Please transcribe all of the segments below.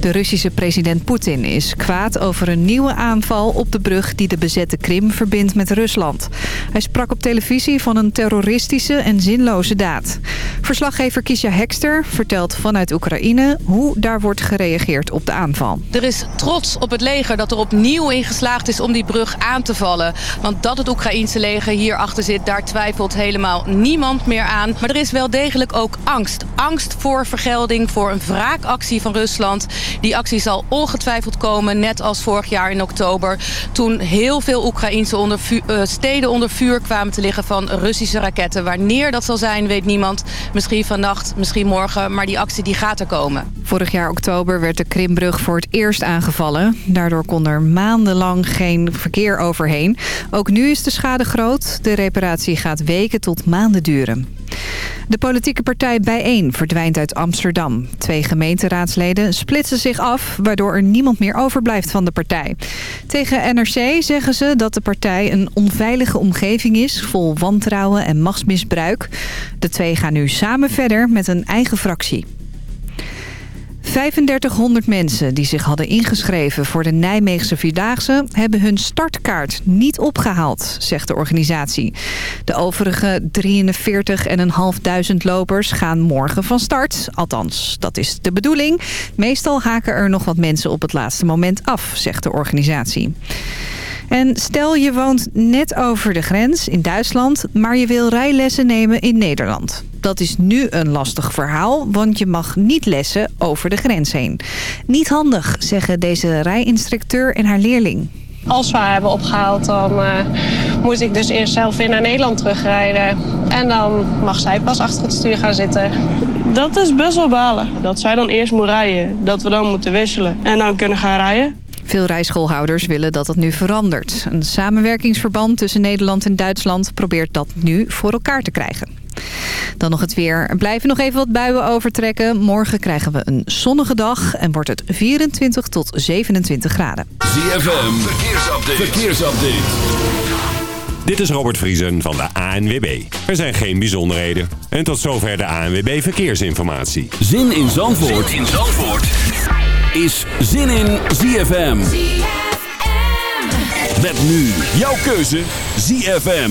De Russische president Poetin is kwaad over een nieuwe aanval op de brug die de bezette Krim verbindt met Rusland. Hij sprak op televisie van een terroristische en zinloze daad. Verslaggever Kisha Hekster vertelt vanuit Oekraïne hoe daar wordt gereageerd op de aanval. Er is trots op het leger dat er opnieuw in geslaagd is om die brug aan te vallen. Want dat het Oekraïense leger hierachter zit, daar twijfelt helemaal niemand meer aan. Maar er is wel degelijk ook angst. Angst voor vergelding, voor een wraakactie van Rusland. Die actie zal ongetwijfeld komen, net als vorig jaar in oktober... toen heel veel Oekraïnse onder uh, steden onder vuur kwamen te liggen van Russische raketten. Wanneer dat zal zijn, weet niemand. Misschien vannacht, misschien morgen, maar die actie die gaat er komen. Vorig jaar oktober werd de Krimbrug voor het eerst aangevallen. Daardoor kon er maandenlang geen verkeer overheen. Ook nu is de schade groot. De reparatie gaat weken tot maanden duren. De politieke partij Bijeen verdwijnt uit Amsterdam. Twee gemeenteraadsleden splitsen zich af... waardoor er niemand meer overblijft van de partij. Tegen NRC zeggen ze dat de partij een onveilige omgeving is... vol wantrouwen en machtsmisbruik. De twee gaan nu samen verder met een eigen fractie. 3500 mensen die zich hadden ingeschreven voor de Nijmeegse Vierdaagse... hebben hun startkaart niet opgehaald, zegt de organisatie. De overige 43.500 lopers gaan morgen van start. Althans, dat is de bedoeling. Meestal haken er nog wat mensen op het laatste moment af, zegt de organisatie. En stel je woont net over de grens in Duitsland, maar je wil rijlessen nemen in Nederland. Dat is nu een lastig verhaal, want je mag niet lessen over de grens heen. Niet handig, zeggen deze rijinstructeur en haar leerling. Als we haar hebben opgehaald, dan uh, moet ik dus eerst zelf weer naar Nederland terugrijden. En dan mag zij pas achter het stuur gaan zitten. Dat is best wel balen. Dat zij dan eerst moet rijden, dat we dan moeten wisselen en dan kunnen gaan rijden. Veel rijschoolhouders willen dat het nu verandert. Een samenwerkingsverband tussen Nederland en Duitsland probeert dat nu voor elkaar te krijgen. Dan nog het weer. Er blijven nog even wat buien overtrekken. Morgen krijgen we een zonnige dag en wordt het 24 tot 27 graden. ZFM, verkeersupdate. verkeersupdate. Dit is Robert Vriesen van de ANWB. Er zijn geen bijzonderheden. En tot zover de ANWB Verkeersinformatie. Zin in Zandvoort, zin in Zandvoort is zin in ZFM. Met nu jouw keuze ZFM.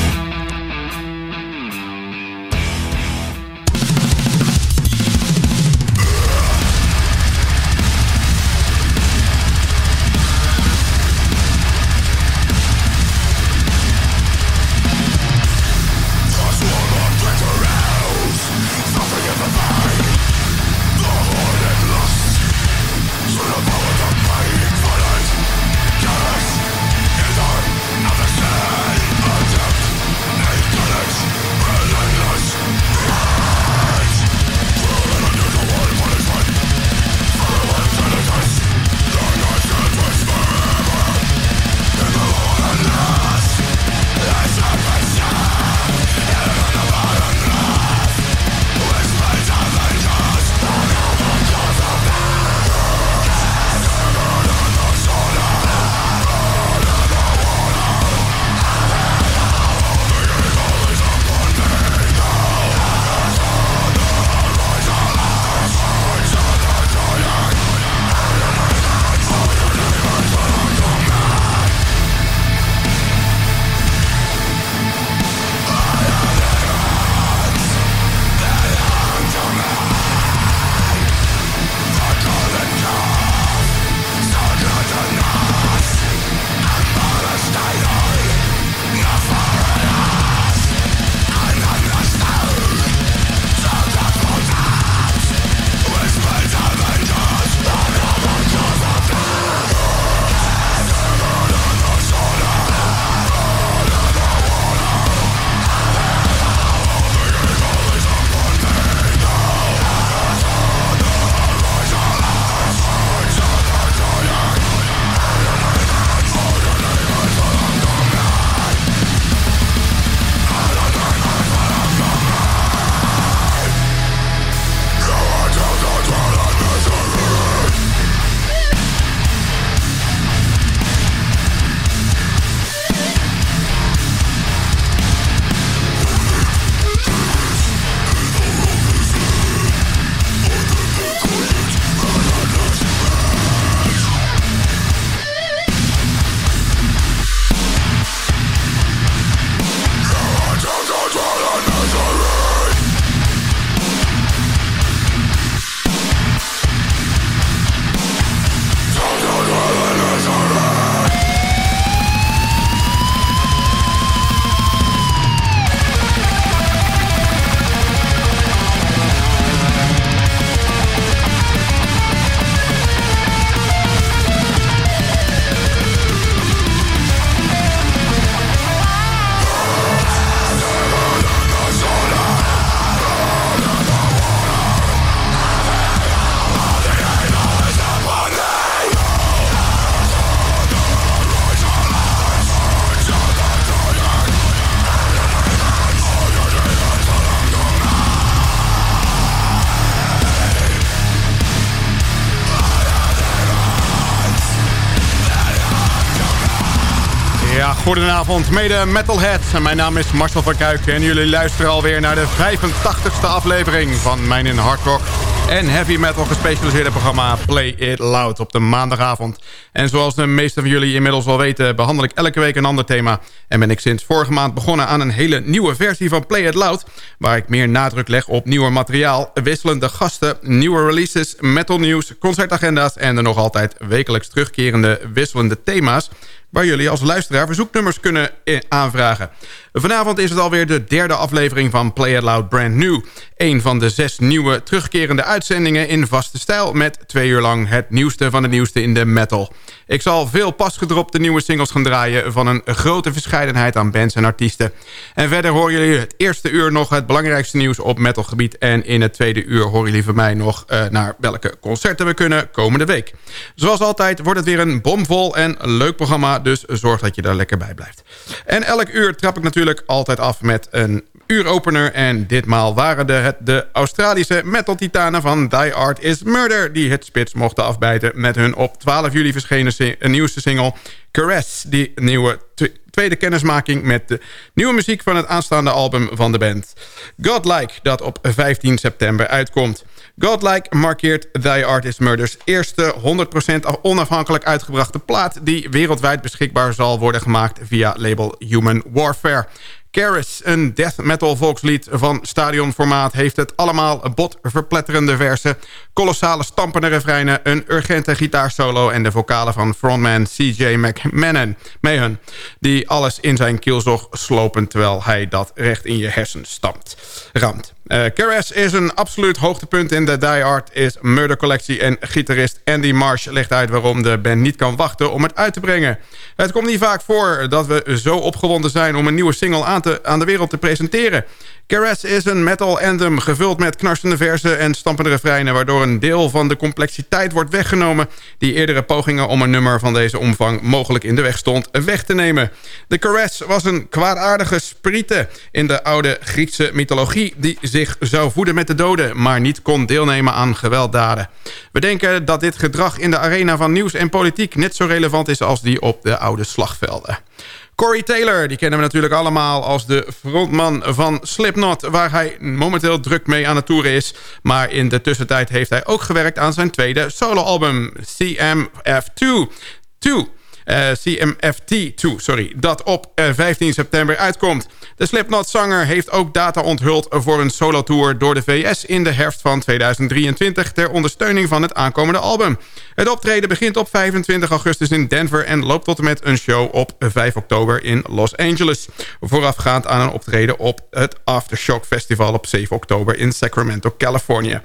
Goedenavond mede metalheads. Mijn naam is Marcel van Kuik en jullie luisteren alweer naar de 85ste aflevering van mijn in hard rock en heavy metal gespecialiseerde programma Play It Loud op de maandagavond. En zoals de meesten van jullie inmiddels wel weten behandel ik elke week een ander thema. En ben ik sinds vorige maand begonnen aan een hele nieuwe versie van Play It Loud, waar ik meer nadruk leg op nieuwer materiaal, wisselende gasten, nieuwe releases, metal nieuws, concertagenda's en de nog altijd wekelijks terugkerende wisselende thema's waar jullie als luisteraar verzoeknummers kunnen eh, aanvragen. Vanavond is het alweer de derde aflevering van Play It Loud Brand New. Een van de zes nieuwe terugkerende uitzendingen in vaste stijl... met twee uur lang het nieuwste van het nieuwste in de metal. Ik zal veel pasgedropte nieuwe singles gaan draaien... van een grote verscheidenheid aan bands en artiesten. En verder horen jullie het eerste uur nog het belangrijkste nieuws op metalgebied... en in het tweede uur horen jullie van mij nog uh, naar welke concerten we kunnen komende week. Zoals altijd wordt het weer een bomvol en leuk programma... dus zorg dat je er lekker bij blijft. En elk uur trap ik natuurlijk altijd af met een uuropener. En ditmaal waren de, de Australische metal-titanen van Die Art Is Murder... die het spits mochten afbijten met hun op 12 juli verschenen nieuwste single... Caress, die nieuwe tweede kennismaking met de nieuwe muziek van het aanstaande album van de band. Godlike, dat op 15 september uitkomt. Godlike markeert The Artist Murders eerste 100% onafhankelijk uitgebrachte plaat... die wereldwijd beschikbaar zal worden gemaakt via label Human Warfare. Karis, een death metal volkslied van stadionformaat... heeft het allemaal botverpletterende versen... kolossale stampende refreinen... een urgente gitaarsolo... en de vocalen van frontman CJ McMahon... Mayhem, die alles in zijn kielzog slopen... terwijl hij dat recht in je hersen stampt, ramt. Uh, is een absoluut hoogtepunt in de Die Art is Murder collectie... en gitarist Andy Marsh legt uit waarom de band niet kan wachten om het uit te brengen. Het komt niet vaak voor dat we zo opgewonden zijn om een nieuwe single aan, aan de wereld te presenteren. Caress is een metal anthem gevuld met knarsende versen en stampende refreinen... waardoor een deel van de complexiteit wordt weggenomen... die eerdere pogingen om een nummer van deze omvang mogelijk in de weg stond weg te nemen. De Caress was een kwaadaardige spriete in de oude Griekse mythologie... die zich zou voeden met de doden, maar niet kon deelnemen aan gewelddaden. We denken dat dit gedrag in de arena van nieuws en politiek... net zo relevant is als die op de oude slagvelden. Corey Taylor, die kennen we natuurlijk allemaal als de frontman van Slipknot... waar hij momenteel druk mee aan het toeren is. Maar in de tussentijd heeft hij ook gewerkt aan zijn tweede soloalbum... CMF2. 2. Uh, CMFT2, sorry, dat op 15 eh, september uitkomt. De Slipknot-zanger heeft ook data onthuld voor een solotour door de VS in de herfst van 2023 ter ondersteuning van het aankomende album. Het optreden begint op 25 augustus in Denver en loopt tot en met een show op 5 oktober in Los Angeles. Voorafgaand aan een optreden op het Aftershock Festival op 7 oktober in Sacramento, Californië.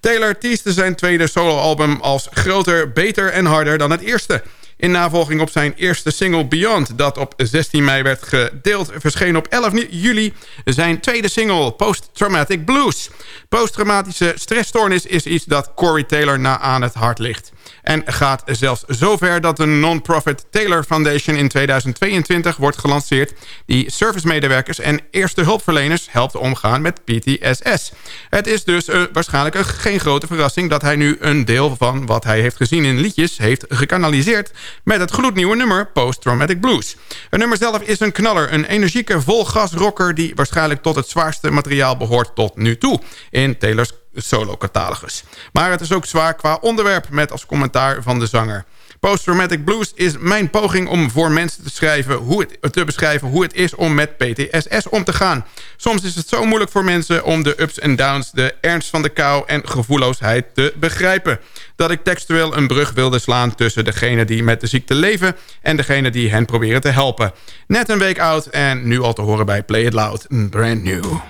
Taylor teaste zijn tweede soloalbum als groter, beter en harder dan het eerste. In navolging op zijn eerste single Beyond, dat op 16 mei werd gedeeld... verscheen op 11 juli zijn tweede single Post Traumatic Blues. Posttraumatische stressstoornis is iets dat Corey Taylor na aan het hart ligt. En gaat zelfs zover dat de non-profit Taylor Foundation in 2022 wordt gelanceerd... die servicemedewerkers en eerste hulpverleners helpt omgaan met PTSS. Het is dus uh, waarschijnlijk geen grote verrassing... dat hij nu een deel van wat hij heeft gezien in liedjes heeft gekanaliseerd... met het gloednieuwe nummer Post Traumatic Blues. Het nummer zelf is een knaller, een energieke volgas rocker... die waarschijnlijk tot het zwaarste materiaal behoort tot nu toe... in Taylor's solo-catalogus. Maar het is ook zwaar qua onderwerp met als commentaar van de zanger. Post-Traumatic Blues is mijn poging om voor mensen te, schrijven hoe het, te beschrijven hoe het is om met PTSS om te gaan. Soms is het zo moeilijk voor mensen om de ups en downs, de ernst van de kou en gevoelloosheid te begrijpen. Dat ik textueel een brug wilde slaan tussen degene die met de ziekte leven en degene die hen proberen te helpen. Net een week oud en nu al te horen bij Play It Loud, brand new.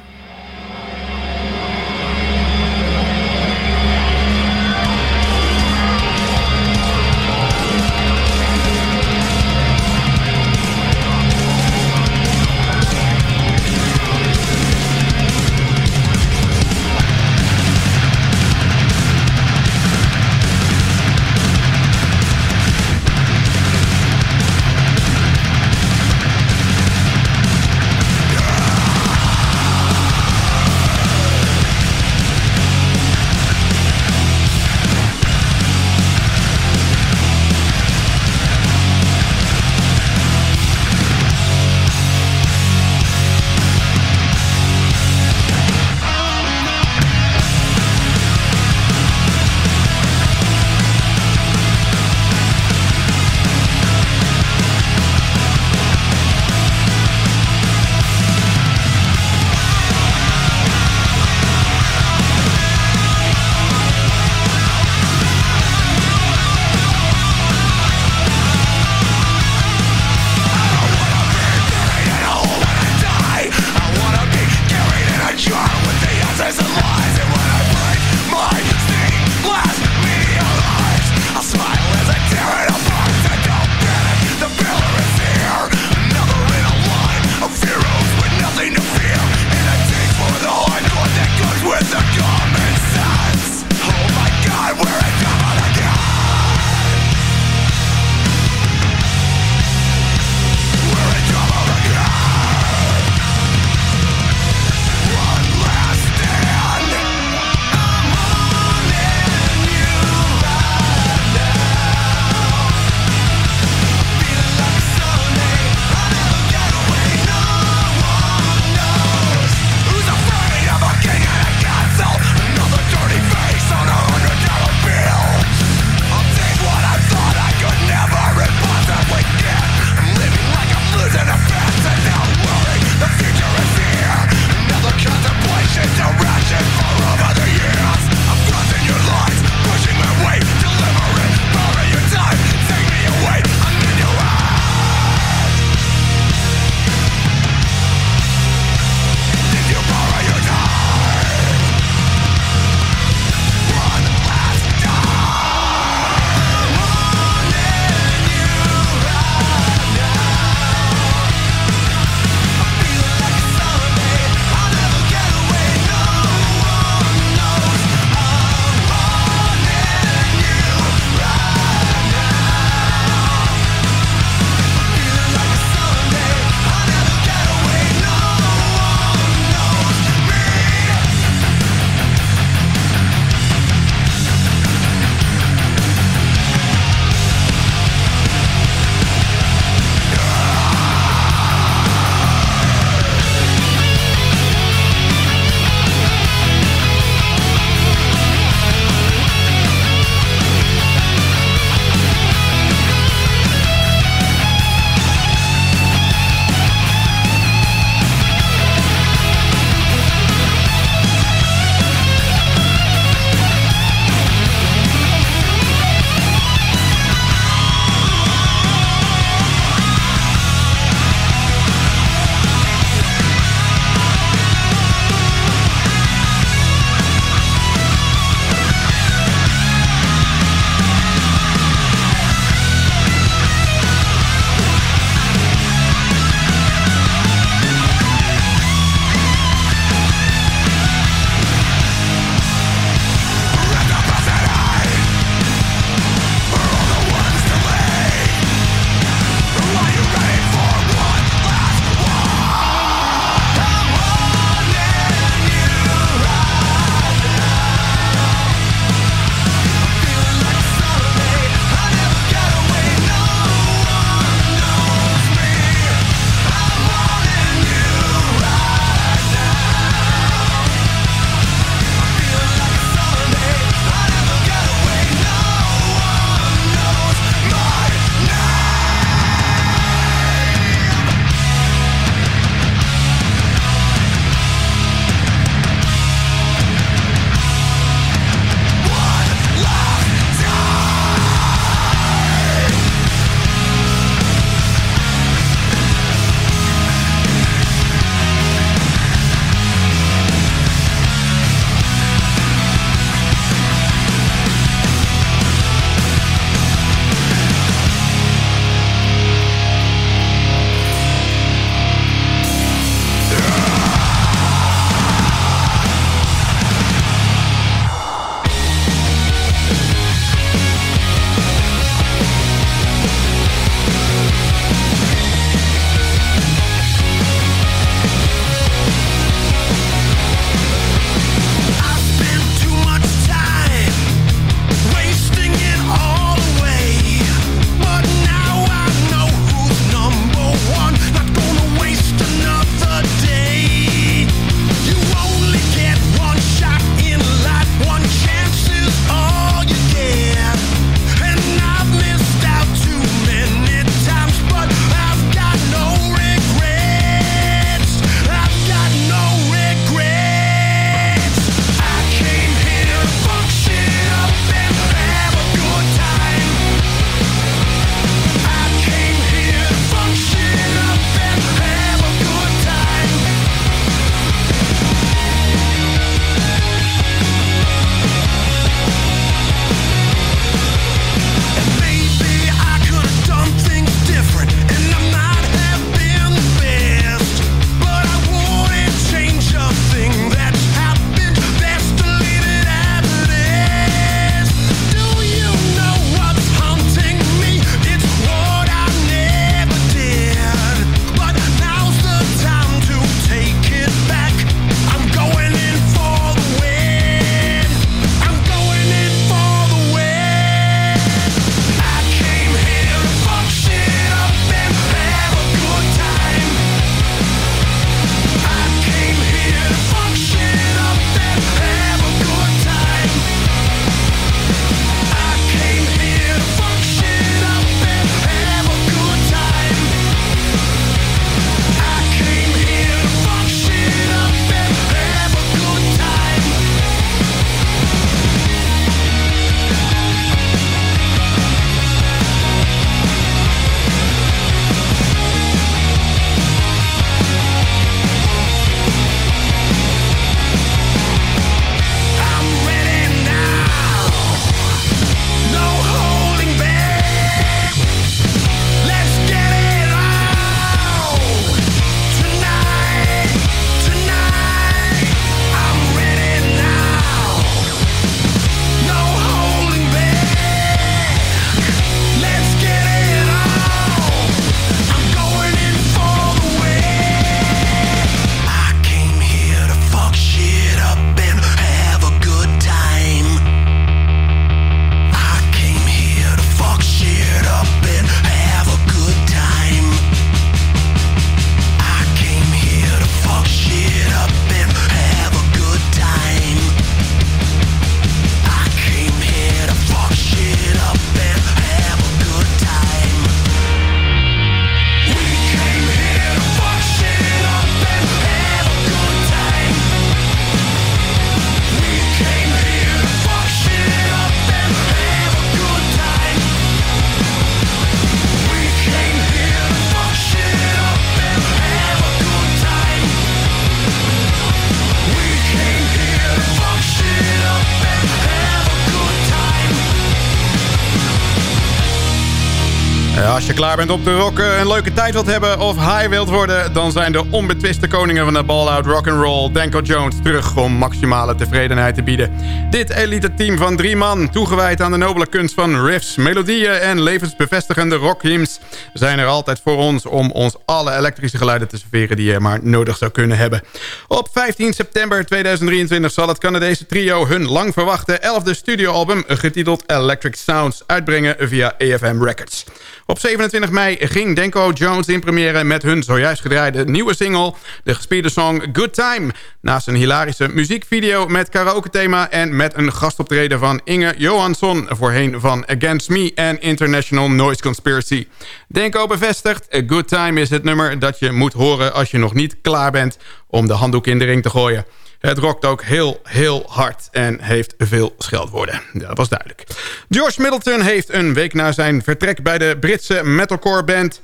Klaar bent op de rocken, een leuke tijd wilt hebben of high wilt worden... dan zijn de onbetwiste koningen van de ball-out rock'n'roll... Danko Jones terug om maximale tevredenheid te bieden. Dit elite team van drie man, toegewijd aan de nobele kunst van riffs... melodieën en levensbevestigende rockhymns... zijn er altijd voor ons om ons alle elektrische geluiden te serveren... die je maar nodig zou kunnen hebben. Op 15 september 2023 zal het Canadese trio hun lang verwachte 11e studioalbum... getiteld Electric Sounds uitbrengen via AFM Records. Op 27 mei ging Denko Jones in première met hun zojuist gedraaide nieuwe single... de gespierde song Good Time. Naast een hilarische muziekvideo met karaoke thema... en met een gastoptreden van Inge Johansson... voorheen van Against Me en International Noise Conspiracy. Denko bevestigt, Good Time is het nummer dat je moet horen... als je nog niet klaar bent om de handdoek in de ring te gooien. Het rokt ook heel, heel hard en heeft veel scheldwoorden. Dat was duidelijk. George Middleton heeft een week na zijn vertrek bij de Britse metalcore band...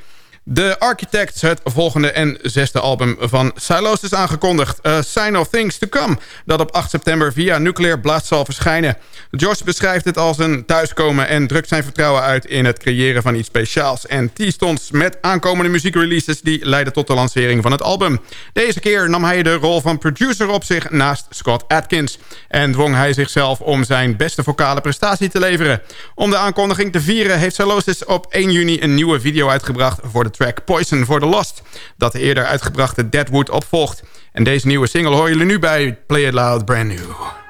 The Architects, het volgende en zesde album van Silos is aangekondigd. A Sign of Things to Come, dat op 8 september via Nuclear Blast zal verschijnen. Josh beschrijft het als een thuiskomen en drukt zijn vertrouwen uit in het creëren van iets speciaals. En T-stonds met aankomende muziekreleases die leiden tot de lancering van het album. Deze keer nam hij de rol van producer op zich naast Scott Atkins. En dwong hij zichzelf om zijn beste vocale prestatie te leveren. Om de aankondiging te vieren heeft Silosis op 1 juni een nieuwe video uitgebracht voor de track Poison for the Lost... dat de eerder uitgebrachte Deadwood opvolgt. En deze nieuwe single horen jullie nu bij Play It Loud Brand New.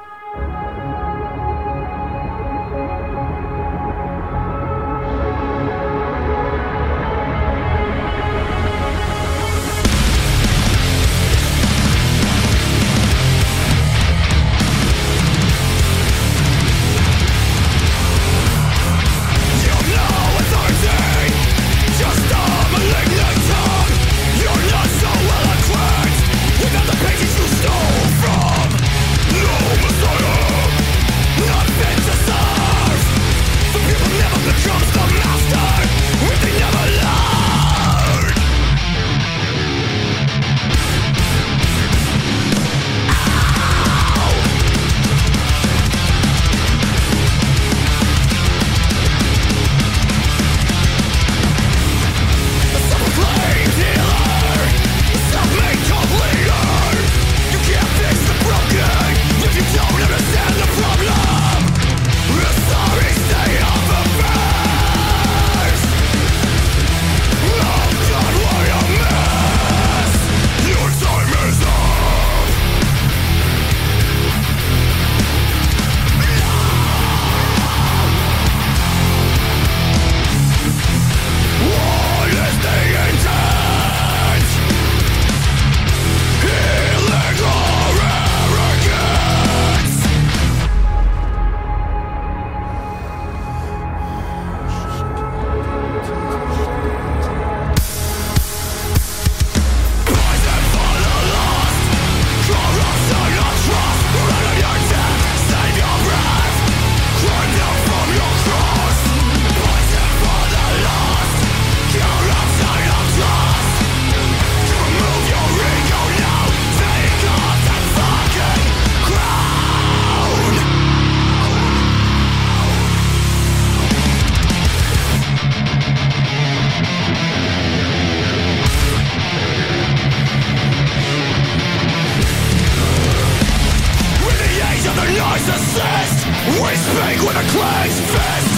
Speak with a clenched fist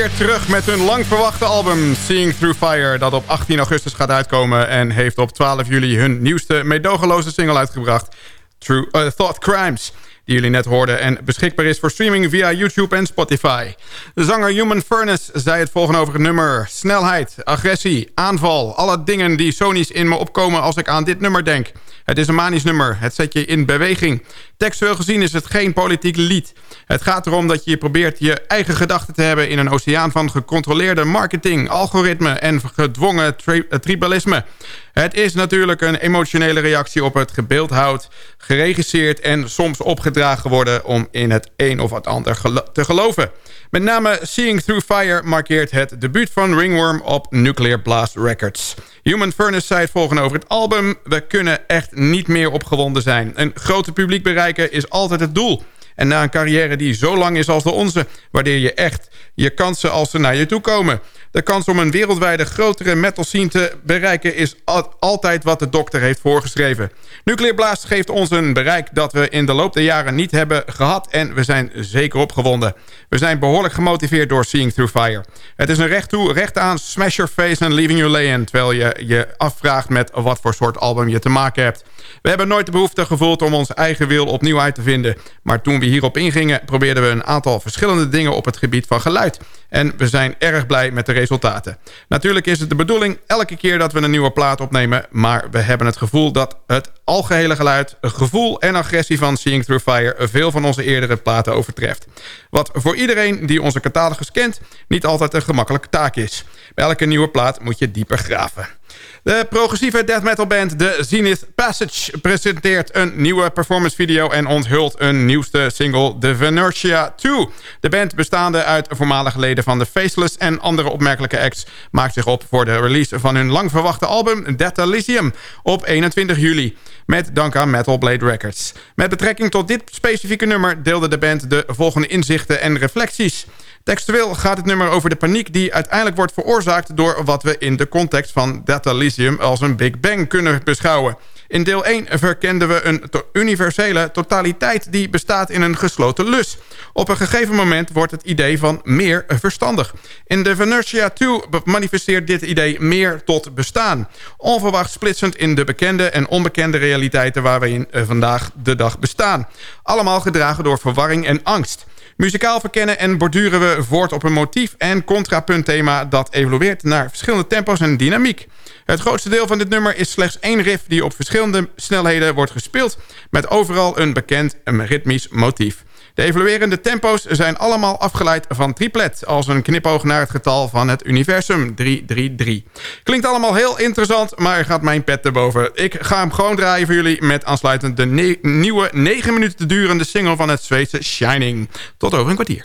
Keert terug met hun lang verwachte album Seeing Through Fire... dat op 18 augustus gaat uitkomen en heeft op 12 juli hun nieuwste meedogenloze single uitgebracht... True, uh, Thought Crimes die jullie net hoorden... en beschikbaar is voor streaming via YouTube en Spotify. De zanger Human Furnace zei het volgende over het nummer. Snelheid, agressie, aanval, alle dingen die sonisch in me opkomen als ik aan dit nummer denk... Het is een manisch nummer. Het zet je in beweging. Textueel gezien is het geen politiek lied. Het gaat erom dat je probeert je eigen gedachten te hebben... in een oceaan van gecontroleerde marketing, algoritme en gedwongen tri tribalisme. Het is natuurlijk een emotionele reactie op het gebeeldhouwd... geregisseerd en soms opgedragen worden... om in het een of het ander te geloven. Met name Seeing Through Fire markeert het debuut van Ringworm op Nuclear Blast Records. Human Furnace zei het volgende over het album. We kunnen echt niet meer opgewonden zijn. Een grote publiek bereiken is altijd het doel. En na een carrière die zo lang is als de onze... waardeer je echt je kansen als ze naar je toe komen. De kans om een wereldwijde grotere metal scene te bereiken... is altijd wat de dokter heeft voorgeschreven. Nuclear Blast geeft ons een bereik dat we in de loop der jaren niet hebben gehad... en we zijn zeker opgewonden. We zijn behoorlijk gemotiveerd door Seeing Through Fire. Het is een recht toe, recht aan, smash your face and leaving your lay in... terwijl je je afvraagt met wat voor soort album je te maken hebt. We hebben nooit de behoefte gevoeld om ons eigen wil opnieuw uit te vinden. Maar toen we hierop ingingen probeerden we een aantal verschillende dingen op het gebied van geluid. En we zijn erg blij met de resultaten. Natuurlijk is het de bedoeling elke keer dat we een nieuwe plaat opnemen... maar we hebben het gevoel dat het algehele geluid, gevoel en agressie van Seeing Through Fire... veel van onze eerdere platen overtreft. Wat voor iedereen die onze catalogus kent niet altijd een gemakkelijke taak is. Bij elke nieuwe plaat moet je dieper graven. De progressieve death metal band The Zenith Passage presenteert een nieuwe performance video... en onthult een nieuwste single, The Venertia 2. De band bestaande uit voormalige leden van The Faceless en andere opmerkelijke acts... maakt zich op voor de release van hun lang verwachte album Death Elysium op 21 juli. Met dank aan Metal Blade Records. Met betrekking tot dit specifieke nummer deelde de band de volgende inzichten en reflecties... Textueel gaat het nummer over de paniek die uiteindelijk wordt veroorzaakt... door wat we in de context van Data Elysium als een Big Bang kunnen beschouwen. In deel 1 verkenden we een universele totaliteit die bestaat in een gesloten lus. Op een gegeven moment wordt het idee van meer verstandig. In de Venertia 2 manifesteert dit idee meer tot bestaan. Onverwacht splitsend in de bekende en onbekende realiteiten waar we in eh, vandaag de dag bestaan. Allemaal gedragen door verwarring en angst. Muzikaal verkennen en borduren we voort op een motief en contrapuntthema... dat evolueert naar verschillende tempo's en dynamiek. Het grootste deel van dit nummer is slechts één riff... die op verschillende snelheden wordt gespeeld... met overal een bekend ritmisch motief. De evoluerende tempo's zijn allemaal afgeleid van triplet... als een knipoog naar het getal van het universum, 333. Klinkt allemaal heel interessant, maar gaat mijn pet erboven. Ik ga hem gewoon draaien voor jullie... met aansluitend de nieuwe 9 minuten durende single van het Zweedse Shining. Tot over een kwartier.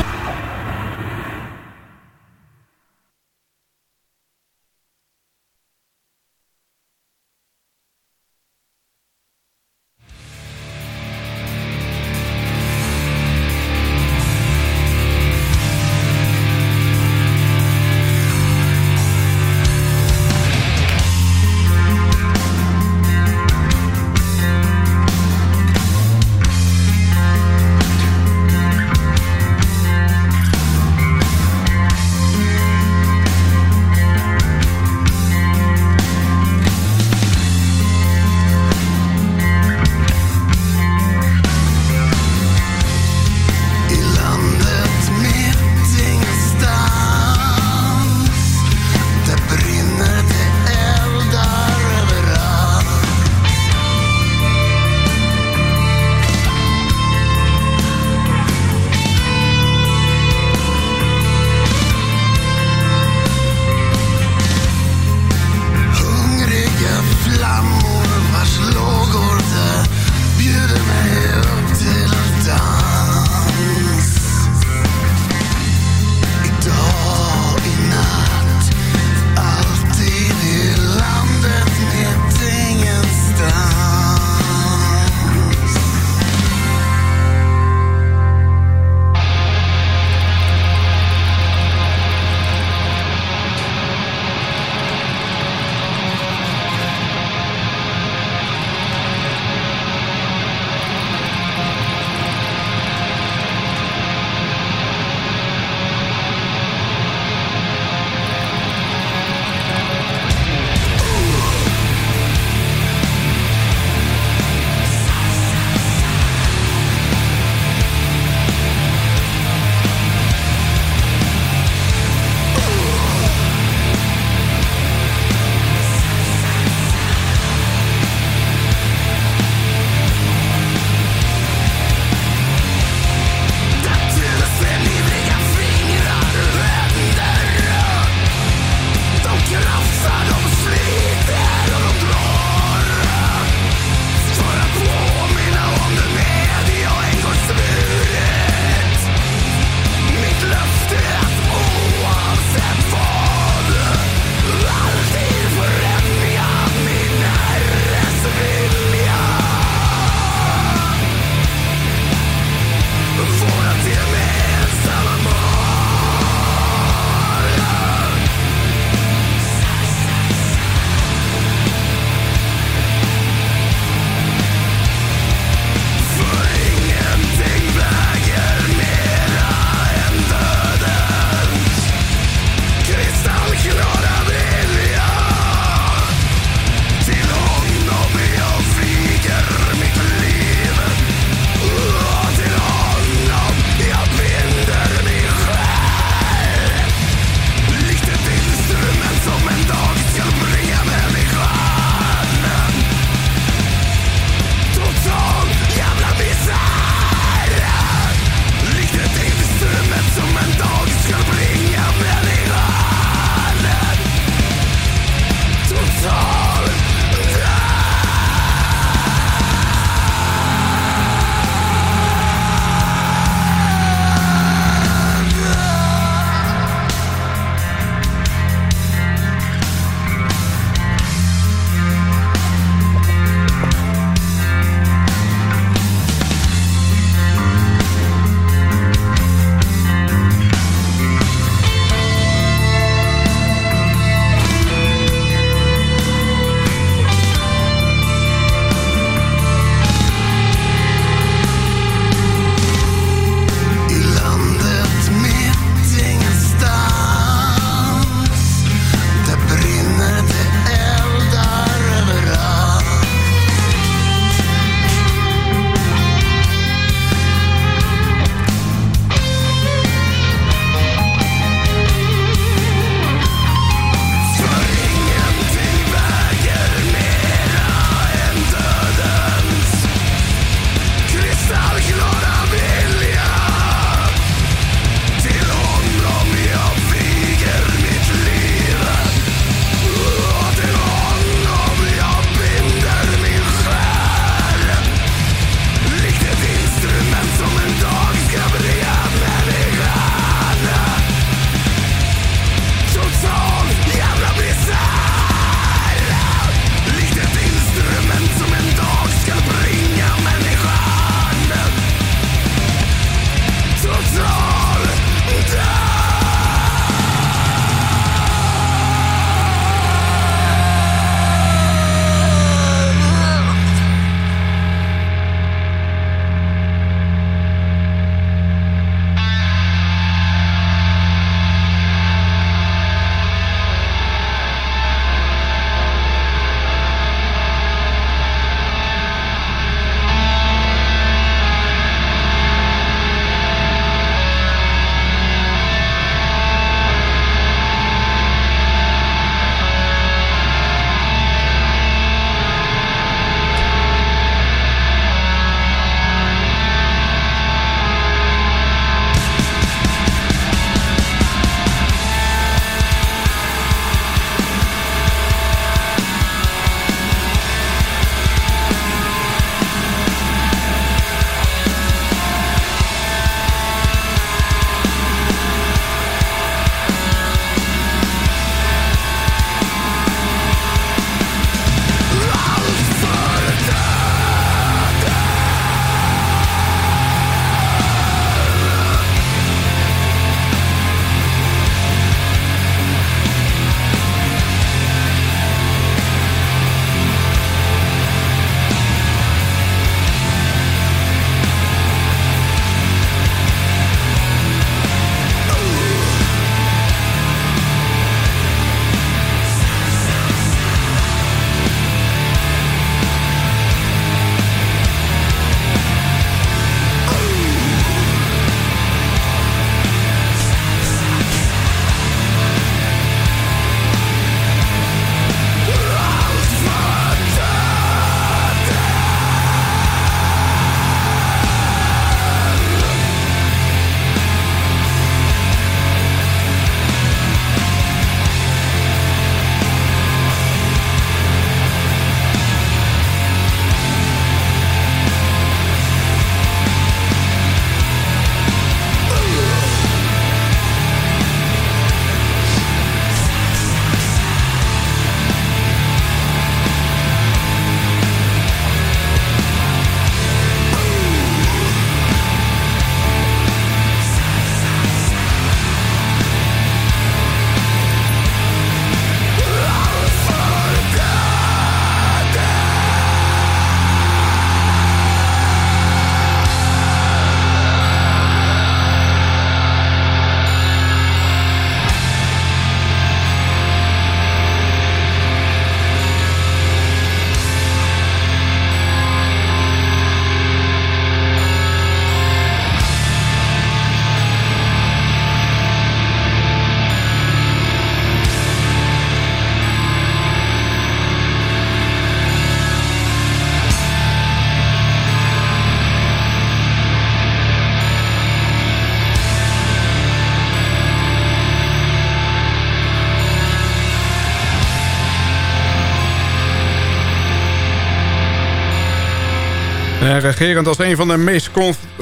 Regerend als een van de meest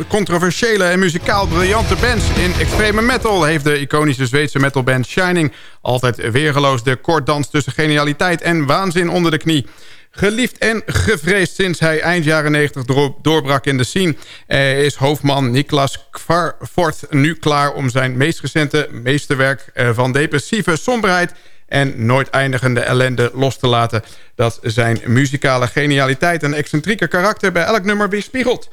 controversiële en muzikaal briljante bands in extreme metal... heeft de iconische Zweedse metalband Shining altijd weergeloos de koorddans tussen genialiteit en waanzin onder de knie. Geliefd en gevreesd sinds hij eind jaren 90 doorbrak in de scene... Eh, is hoofdman Niklas Kvarfort nu klaar om zijn meest recente meesterwerk... Eh, van depressieve somberheid en nooit eindigende ellende los te laten... dat zijn muzikale genialiteit en excentrieke karakter bij elk nummer weerspiegelt.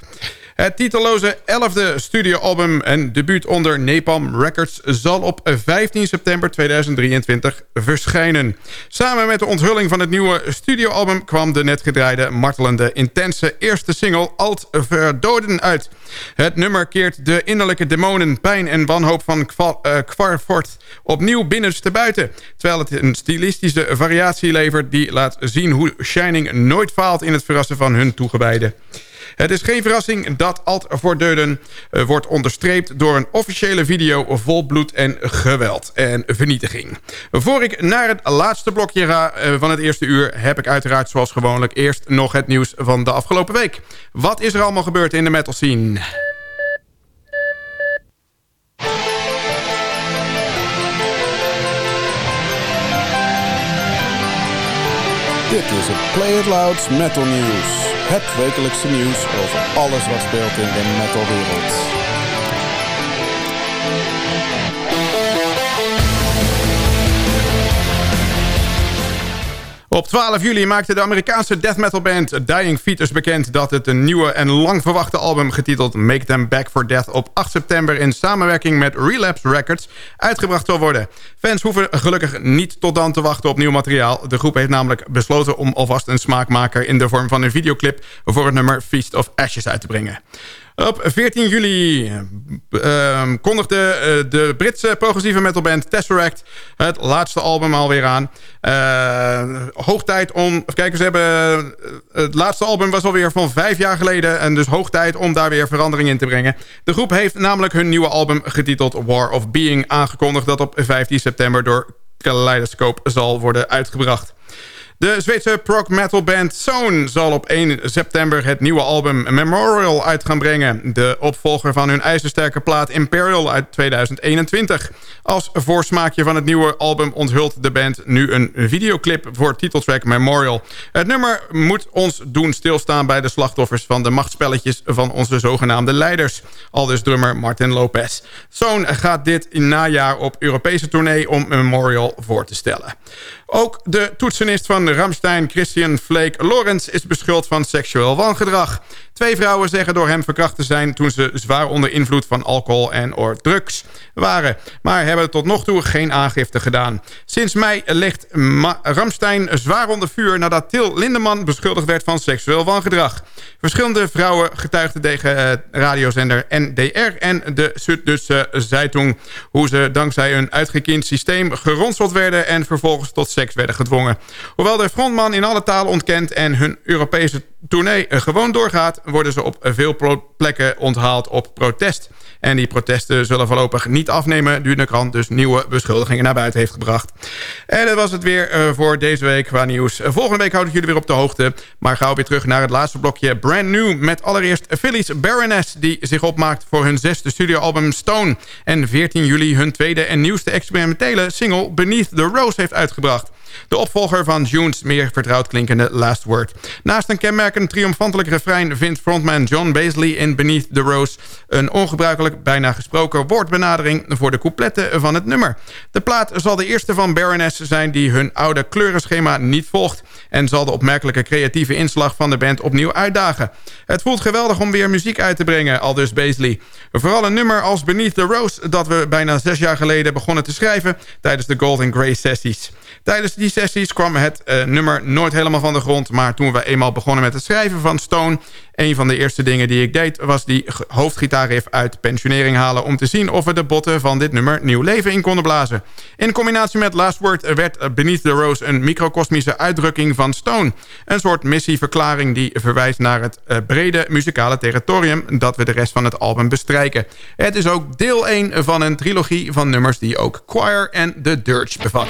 Het titelloze 11e studioalbum en debuut onder Napalm Records... zal op 15 september 2023 verschijnen. Samen met de onthulling van het nieuwe studioalbum... kwam de net gedraaide, martelende, intense eerste single Alt Verdoden uit. Het nummer keert de innerlijke demonen, pijn en wanhoop van Kvarfort... Uh, opnieuw binnenste buiten. Terwijl het een stilistische variatie levert... die laat zien hoe Shining nooit faalt in het verrassen van hun toegewijden. Het is geen verrassing dat Alt voor Deuden uh, wordt onderstreept... door een officiële video vol bloed en geweld en vernietiging. Voor ik naar het laatste blokje ga uh, van het eerste uur... heb ik uiteraard zoals gewoonlijk eerst nog het nieuws van de afgelopen week. Wat is er allemaal gebeurd in de metal scene? Dit is het Play It Loud's Metal News. Het wekelijkse nieuws over alles wat speelt in de metalwereld. Op 12 juli maakte de Amerikaanse death metal band Dying Fetus bekend... dat het een nieuwe en lang verwachte album getiteld Make Them Back for Death... op 8 september in samenwerking met Relapse Records uitgebracht zal worden. Fans hoeven gelukkig niet tot dan te wachten op nieuw materiaal. De groep heeft namelijk besloten om alvast een smaakmaker... in de vorm van een videoclip voor het nummer Feast of Ashes uit te brengen. Op 14 juli uh, kondigde uh, de Britse progressieve metalband Tesseract het laatste album alweer aan. Uh, hoog tijd om... Kijk, ze hebben... Eh, het laatste album was alweer van vijf jaar geleden. En dus hoog tijd om daar weer verandering in te brengen. De groep heeft namelijk hun nieuwe album getiteld War of Being aangekondigd... dat op 15 september door Kaleidoscope zal worden uitgebracht. De Zweedse prog metal band Zone zal op 1 september het nieuwe album Memorial uit gaan brengen. De opvolger van hun ijzersterke plaat Imperial uit 2021. Als voorsmaakje van het nieuwe album onthult de band nu een videoclip voor titeltrack Memorial. Het nummer moet ons doen stilstaan bij de slachtoffers van de machtspelletjes van onze zogenaamde leiders. Aldus drummer Martin Lopez. Zone gaat dit najaar op Europese tournee om Memorial voor te stellen. Ook de toetsenist van Ramstein, Christian Flake Lorenz... is beschuldigd van seksueel wangedrag. Twee vrouwen zeggen door hem verkracht te zijn... toen ze zwaar onder invloed van alcohol en or drugs waren. Maar hebben tot nog toe geen aangifte gedaan. Sinds mei ligt Ma Ramstein zwaar onder vuur... nadat Til Lindeman beschuldigd werd van seksueel wangedrag. Verschillende vrouwen getuigden tegen uh, radiozender NDR... en de Süddeutsche Zeitung... hoe ze dankzij een uitgekiend systeem geronseld werden... en vervolgens tot seks werden gedwongen. Hoewel de frontman in alle talen ontkent... en hun Europese tournee gewoon doorgaat... worden ze op veel plekken onthaald op protest. En die protesten zullen voorlopig niet afnemen... nu de krant dus nieuwe beschuldigingen naar buiten heeft gebracht. En dat was het weer uh, voor deze week qua nieuws. volgende week houd ik jullie weer op de hoogte. Maar gauw weer terug naar het laatste blokje Brand New... met allereerst Phyllis Baroness... die zich opmaakt voor hun zesde studioalbum Stone... en 14 juli hun tweede en nieuwste experimentele single Beneath the Rose heeft uitgebracht. De opvolger van June's meer vertrouwd klinkende Last Word. Naast een kenmerkend triomfantelijk refrein... vindt frontman John Baisley in Beneath the Rose... een ongebruikelijk, bijna gesproken woordbenadering... voor de coupletten van het nummer. De plaat zal de eerste van Baroness zijn... die hun oude kleurenschema niet volgt... en zal de opmerkelijke creatieve inslag van de band opnieuw uitdagen. Het voelt geweldig om weer muziek uit te brengen, aldus Baisley. Vooral een nummer als Beneath the Rose... dat we bijna zes jaar geleden begonnen te schrijven... tijdens de Golden Grey sessies. Tijdens die sessies kwam het uh, nummer nooit helemaal van de grond... maar toen we eenmaal begonnen met het schrijven van Stone... een van de eerste dingen die ik deed... was die hoofdgitaarriff uit pensionering halen... om te zien of we de botten van dit nummer nieuw leven in konden blazen. In combinatie met Last Word werd Beneath the Rose... een microcosmische uitdrukking van Stone. Een soort missieverklaring die verwijst naar het uh, brede muzikale territorium... dat we de rest van het album bestrijken. Het is ook deel 1 van een trilogie van nummers... die ook Choir en The Dirge bevat.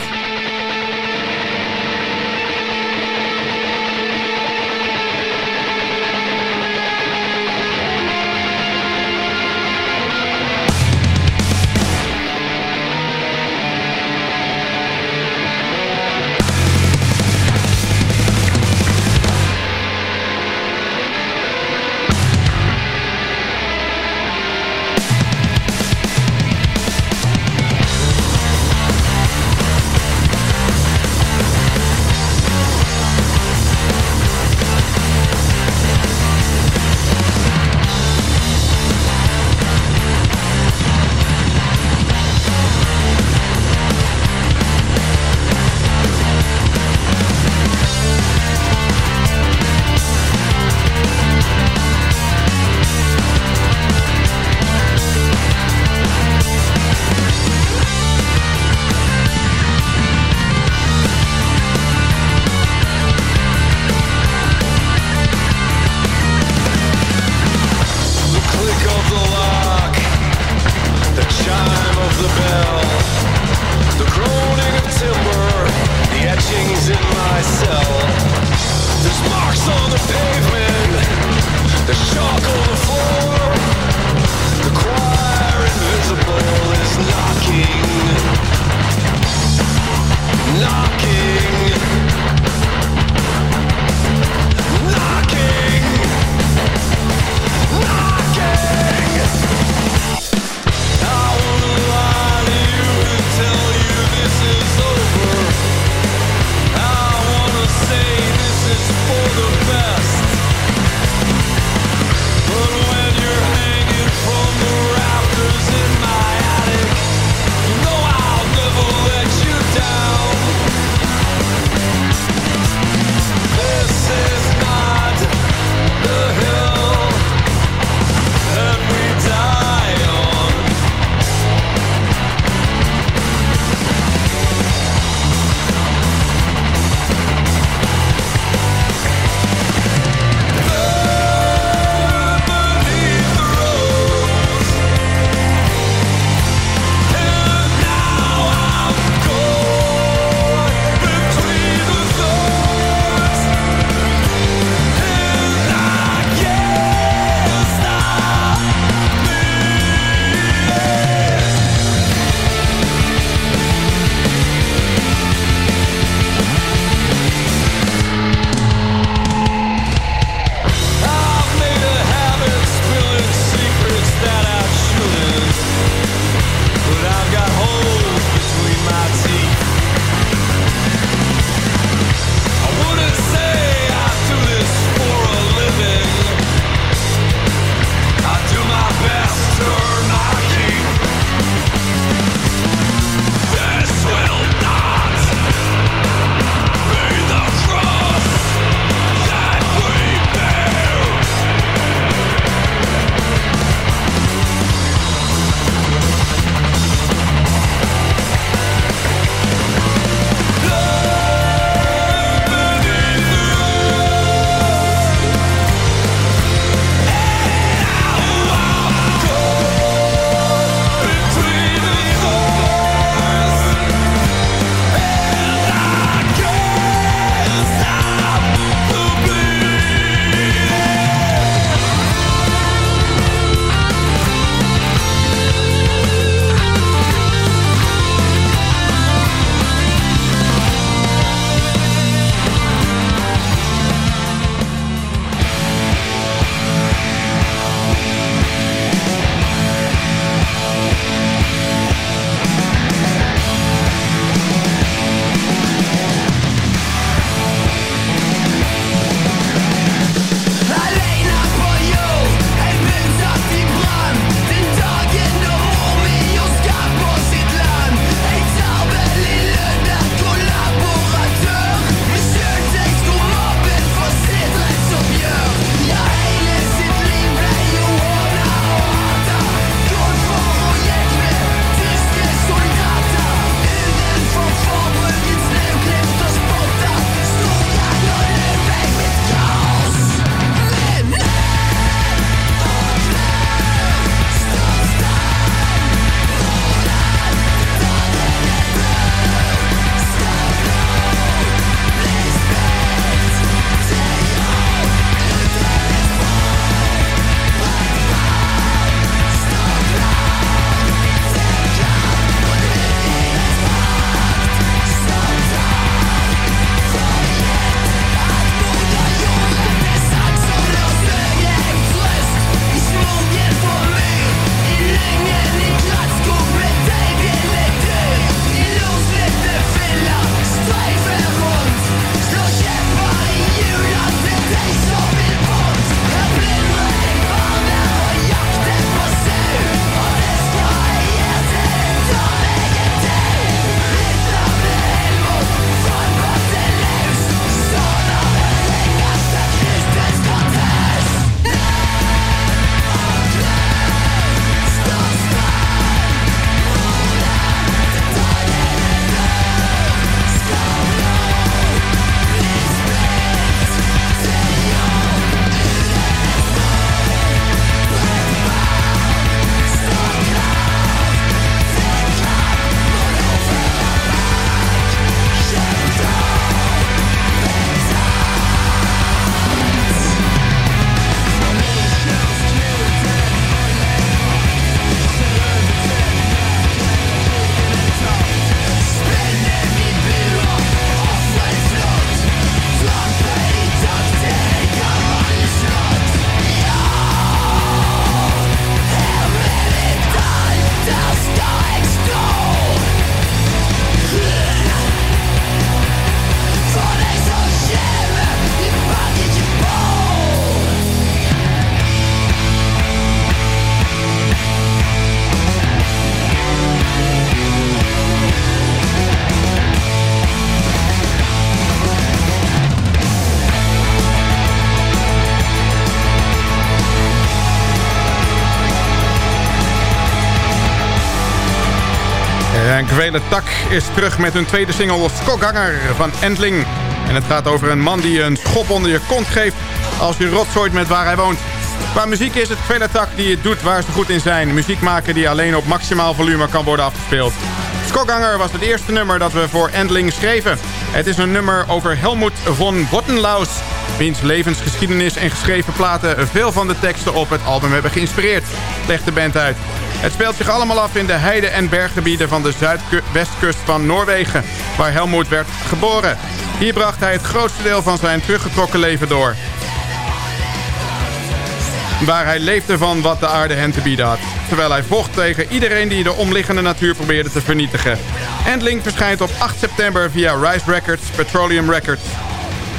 En Kwele Tak is terug met hun tweede single Skokhanger van Endling. En het gaat over een man die een schop onder je kont geeft als je rotzooit met waar hij woont. Qua muziek is het Kwele Tak die het doet waar ze goed in zijn. Muziek maken die alleen op maximaal volume kan worden afgespeeld. Skokhanger was het eerste nummer dat we voor Endling schreven. Het is een nummer over Helmut von Bottenlaus... wiens levensgeschiedenis en geschreven platen... veel van de teksten op het album hebben geïnspireerd, legt de band uit. Het speelt zich allemaal af in de heide- en berggebieden van de zuidwestkust van Noorwegen... waar Helmut werd geboren. Hier bracht hij het grootste deel van zijn teruggetrokken leven door waar hij leefde van wat de aarde hen te bieden had. Terwijl hij vocht tegen iedereen die de omliggende natuur probeerde te vernietigen. Endling verschijnt op 8 september via Rise Records, Petroleum Records.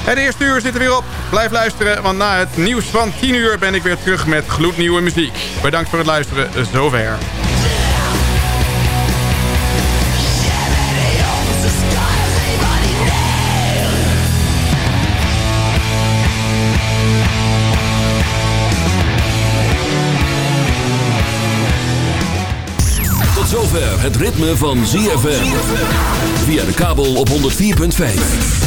Het eerste uur zit er weer op. Blijf luisteren, want na het nieuws van 10 uur ben ik weer terug met gloednieuwe muziek. Bedankt voor het luisteren, zover. Tot zover het ritme van ZFM. Via de kabel op 104.5.